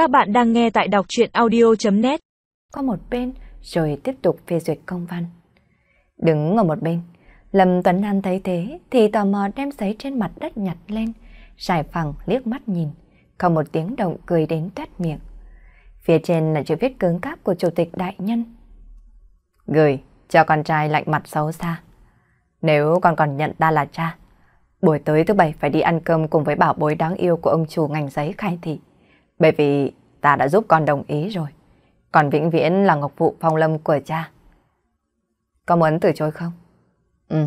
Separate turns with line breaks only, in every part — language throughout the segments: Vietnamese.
Các bạn đang nghe tại đọc chuyện audio.net
Qua một bên rồi tiếp tục phê duyệt công văn. Đứng ở một bên, Lâm Tuấn An thấy thế thì tò mò đem giấy trên mặt đất nhặt lên, xài phẳng liếc mắt nhìn, không một tiếng động cười đến tét miệng. Phía trên là chữ viết cứng cáp của chủ tịch đại nhân. Gửi cho con trai lạnh mặt xấu xa. Nếu con còn nhận ta là cha, buổi tối thứ bảy phải đi ăn cơm cùng với bảo bối đáng yêu của ông chủ ngành giấy khai thị. Bởi vì ta đã giúp con đồng ý rồi. Còn vĩnh viễn là ngọc vụ phong lâm của cha. Có muốn từ chối không? Ừ.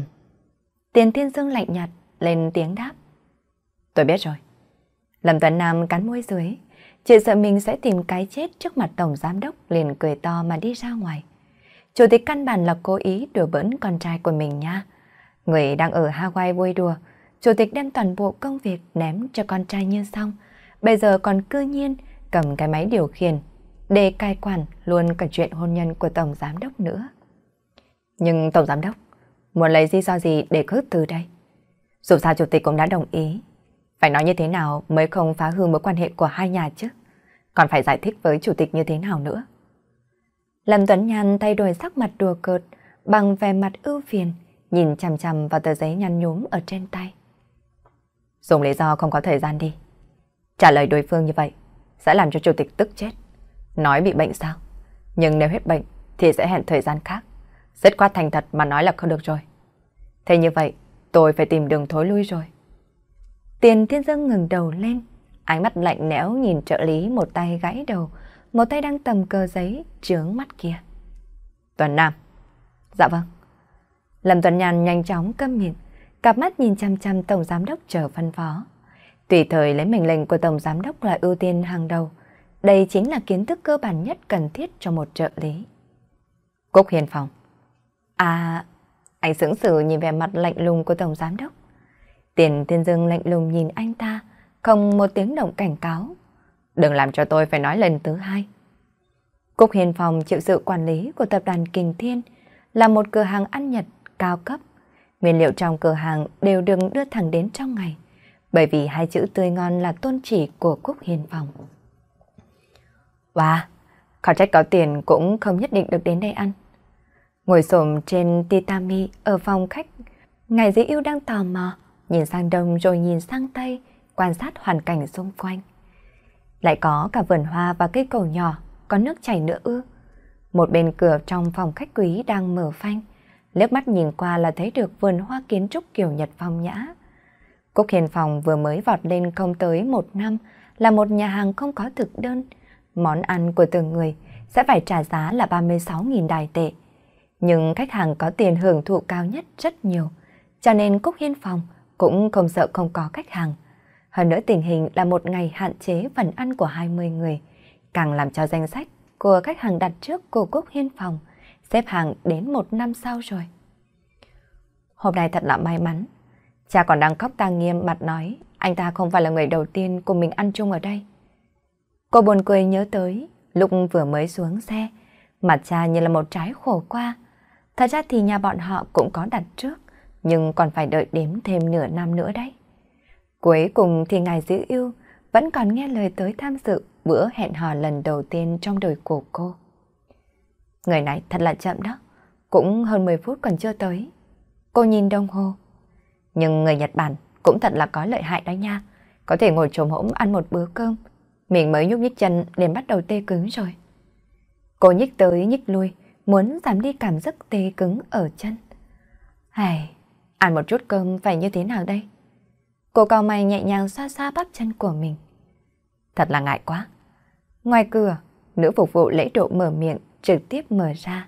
Tiền Thiên Dương lạnh nhạt lên tiếng đáp. Tôi biết rồi. Lâm Tuấn Nam cắn môi dưới. Chị sợ mình sẽ tìm cái chết trước mặt Tổng Giám Đốc liền cười to mà đi ra ngoài. Chủ tịch căn bản là cố ý đùa bỡn con trai của mình nha. Người đang ở Hawaii vui đùa, chủ tịch đem toàn bộ công việc ném cho con trai như xong. Bây giờ còn cư nhiên cầm cái máy điều khiển để cai quản luôn cả chuyện hôn nhân của Tổng Giám Đốc nữa. Nhưng Tổng Giám Đốc muốn lấy lý do gì để khước từ đây? Dù sao chủ tịch cũng đã đồng ý. Phải nói như thế nào mới không phá hư mối quan hệ của hai nhà chứ? Còn phải giải thích với chủ tịch như thế nào nữa? Lâm Tuấn Nhan thay đổi sắc mặt đùa cợt bằng vẻ mặt ưu phiền, nhìn chằm chằm vào tờ giấy nhăn nhúm ở trên tay. Dùng lý do không có thời gian đi. Trả lời đối phương như vậy sẽ làm cho chủ tịch tức chết. Nói bị bệnh sao? Nhưng nếu hết bệnh thì sẽ hẹn thời gian khác. Rất quá thành thật mà nói là không được rồi. Thế như vậy, tôi phải tìm đường thối lui rồi. Tiền thiên dân ngừng đầu lên, ánh mắt lạnh lẽo nhìn trợ lý một tay gãy đầu, một tay đang tầm cờ giấy trướng mắt kia. Tuần Nam. Dạ vâng. Lâm Tuần Nhàn nhanh chóng câm miệng, cặp mắt nhìn chăm chăm Tổng Giám Đốc chờ phân phó. Tùy thời lấy mệnh lệnh của Tổng Giám Đốc là ưu tiên hàng đầu. Đây chính là kiến thức cơ bản nhất cần thiết cho một trợ lý. Cúc Hiền Phòng. À, anh sững sờ nhìn vẻ mặt lạnh lùng của Tổng Giám Đốc. Tiền Thiên Dương lạnh lùng nhìn anh ta, không một tiếng động cảnh cáo. Đừng làm cho tôi phải nói lần thứ hai. Cúc Hiền Phòng chịu sự quản lý của tập đoàn Kình Thiên là một cửa hàng ăn Nhật cao cấp. Nguyên liệu trong cửa hàng đều được đưa thẳng đến trong ngày, bởi vì hai chữ tươi ngon là tôn chỉ của Cúc Hiền Phòng. Wow, khó trách có tiền cũng không nhất định được đến đây ăn. Ngồi xổm trên tatami ở phòng khách, Ngài dĩ yêu đang tò mò, nhìn sang đông rồi nhìn sang tây, quan sát hoàn cảnh xung quanh. Lại có cả vườn hoa và cây cầu nhỏ, có nước chảy nữa ư. Một bên cửa trong phòng khách quý đang mở phanh, liếc mắt nhìn qua là thấy được vườn hoa kiến trúc kiểu Nhật phong nhã. Cúc Hiền Phòng vừa mới vọt lên không tới một năm, là một nhà hàng không có thực đơn. Món ăn của từng người sẽ phải trả giá là 36.000 đài tệ. Nhưng khách hàng có tiền hưởng thụ cao nhất rất nhiều, cho nên Cúc Hiên Phòng cũng không sợ không có khách hàng. Hơn nữa tình hình là một ngày hạn chế phần ăn của 20 người, càng làm cho danh sách của khách hàng đặt trước của Cúc Hiên Phòng xếp hàng đến một năm sau rồi. Hôm nay thật là may mắn. Cha còn đang khóc tang nghiêm mặt nói anh ta không phải là người đầu tiên cùng mình ăn chung ở đây. Cô buồn cười nhớ tới lúc vừa mới xuống xe, mặt cha như là một trái khổ qua. Thật ra thì nhà bọn họ cũng có đặt trước, nhưng còn phải đợi đếm thêm nửa năm nữa đấy. Cuối cùng thì ngài giữ yêu vẫn còn nghe lời tới tham dự bữa hẹn hò lần đầu tiên trong đời của cô. Người này thật là chậm đó, cũng hơn 10 phút còn chưa tới. Cô nhìn đồng hồ. Nhưng người Nhật Bản cũng thật là có lợi hại đó nha. Có thể ngồi trồm hỗn ăn một bữa cơm. Mình mới nhúc nhích chân liền bắt đầu tê cứng rồi. Cô nhích tới nhích lui, muốn giảm đi cảm giác tê cứng ở chân. Hài, ăn một chút cơm phải như thế nào đây? Cô cao mày nhẹ nhàng xoa xoa bắp chân của mình. Thật là ngại quá. Ngoài cửa, nữ phục vụ lễ độ mở miệng trực tiếp mở ra.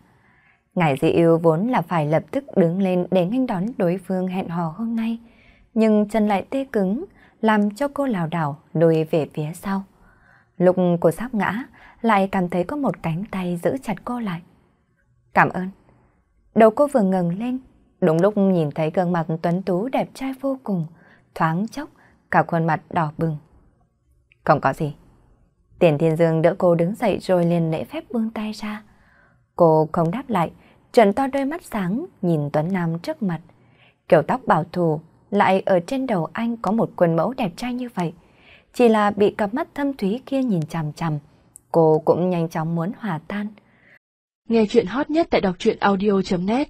Ngài dị yêu vốn là phải lập tức đứng lên để nghênh đón đối phương hẹn hò hôm nay, nhưng chân lại tê cứng, làm cho cô lảo đảo lùi về phía sau. Lúc cô sắp ngã, lại cảm thấy có một cánh tay giữ chặt cô lại. Cảm ơn. Đầu cô vừa ngừng lên, đúng lúc nhìn thấy gương mặt tuấn tú đẹp trai vô cùng, thoáng chốc, cả khuôn mặt đỏ bừng. Không có gì. Tiền Thiên Dương đỡ cô đứng dậy rồi liền lễ phép buông tay ra. Cô không đáp lại, trợn to đôi mắt sáng nhìn Tuấn Nam trước mặt. Kiểu tóc bảo thủ lại ở trên đầu anh có một quần mẫu đẹp trai như vậy. chỉ là bị cặp mắt thâm thúy kia nhìn chằm chằm. Cô cũng nhanh chóng muốn hòa tan.
Nghe chuyện hot nhất tại đọc truyện audio.net